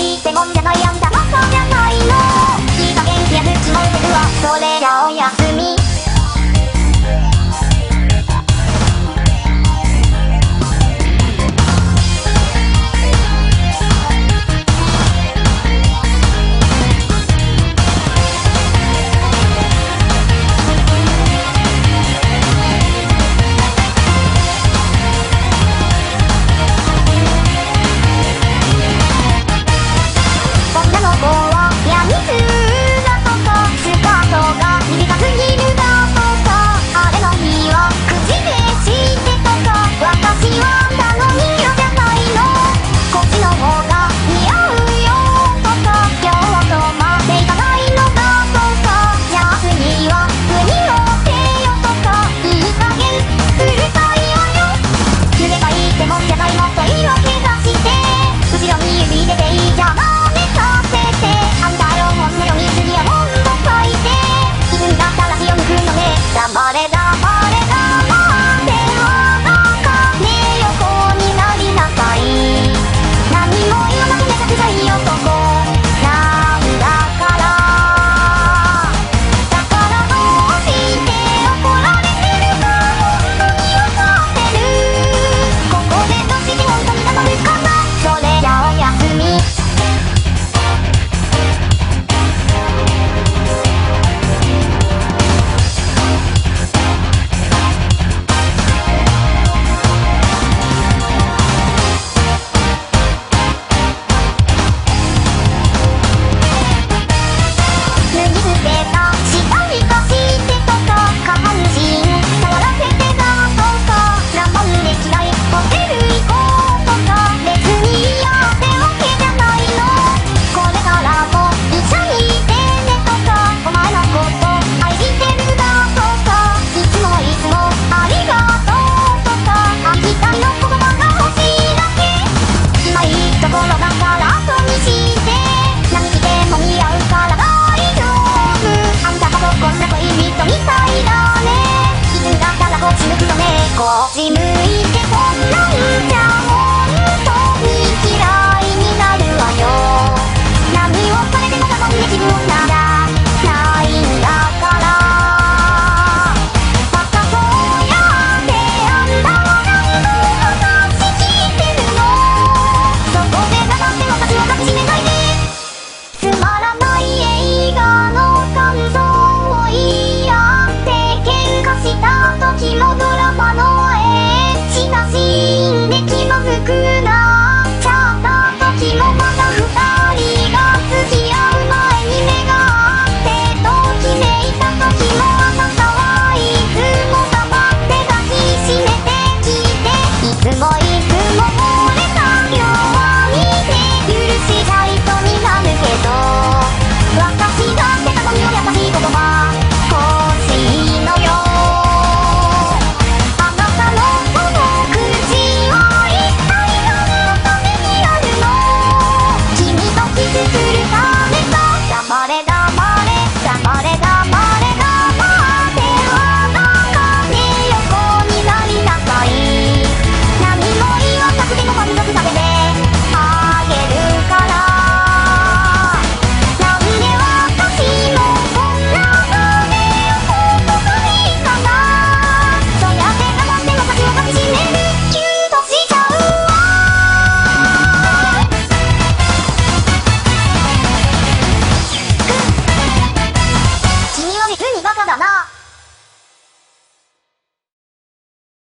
いってもんじゃないあんだもそうじゃないの